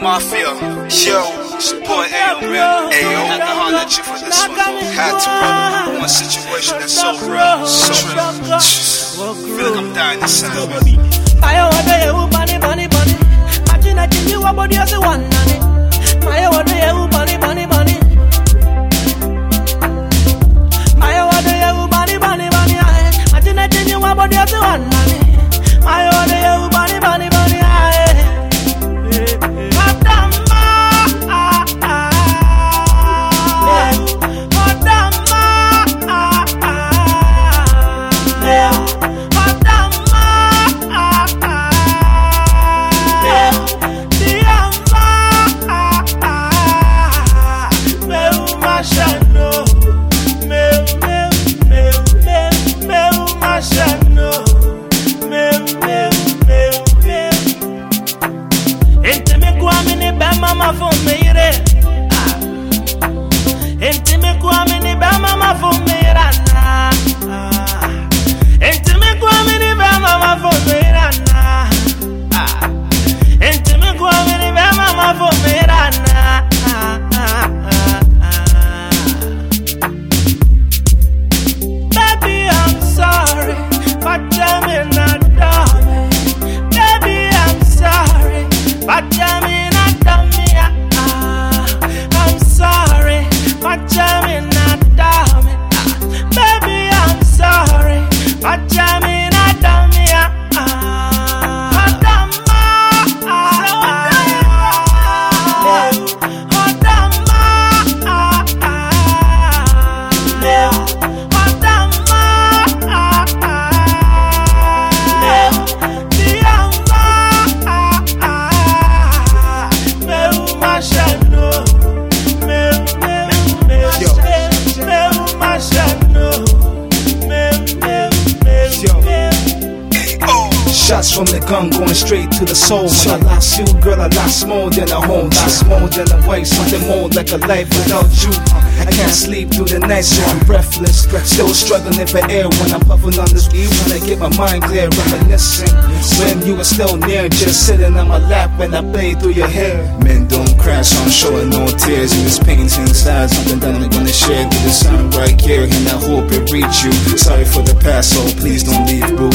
Mafia, yo, it's your boy Ayo, man. Ayo, had to holler at you for this one. Had to, brother. One situation that's so real, so real. Feel like I'm dying inside. Maya wado ye bunny bunny bunny. Imagine I think you about as a one nanny. Maya wado ye u bunny bunny bunny. Maya wado ye u bunny bunny bunny. Imagine I think you about as a one nanny. Maya wado ye u bunny bunny mini bema mafumire Inti ah. mikuwa mini bema mafumira sorry, but Shots from the gun going straight to the soul. When I lost you, girl, I lost more than a home. Lost more than a wife, something more like a life without you. I can't sleep through the night, so I'm breathless. Still struggling for air when I'm puffing on this weed. When I get my mind clear, reminiscing. When you were still near, just sitting on my lap when I play through your hair. Men don't cry, so I'm showing no tears. And this pain's inside, something that I'm gonna share through the sound right here. And I hope it reach you. Sorry for the past, so please don't leave, boo.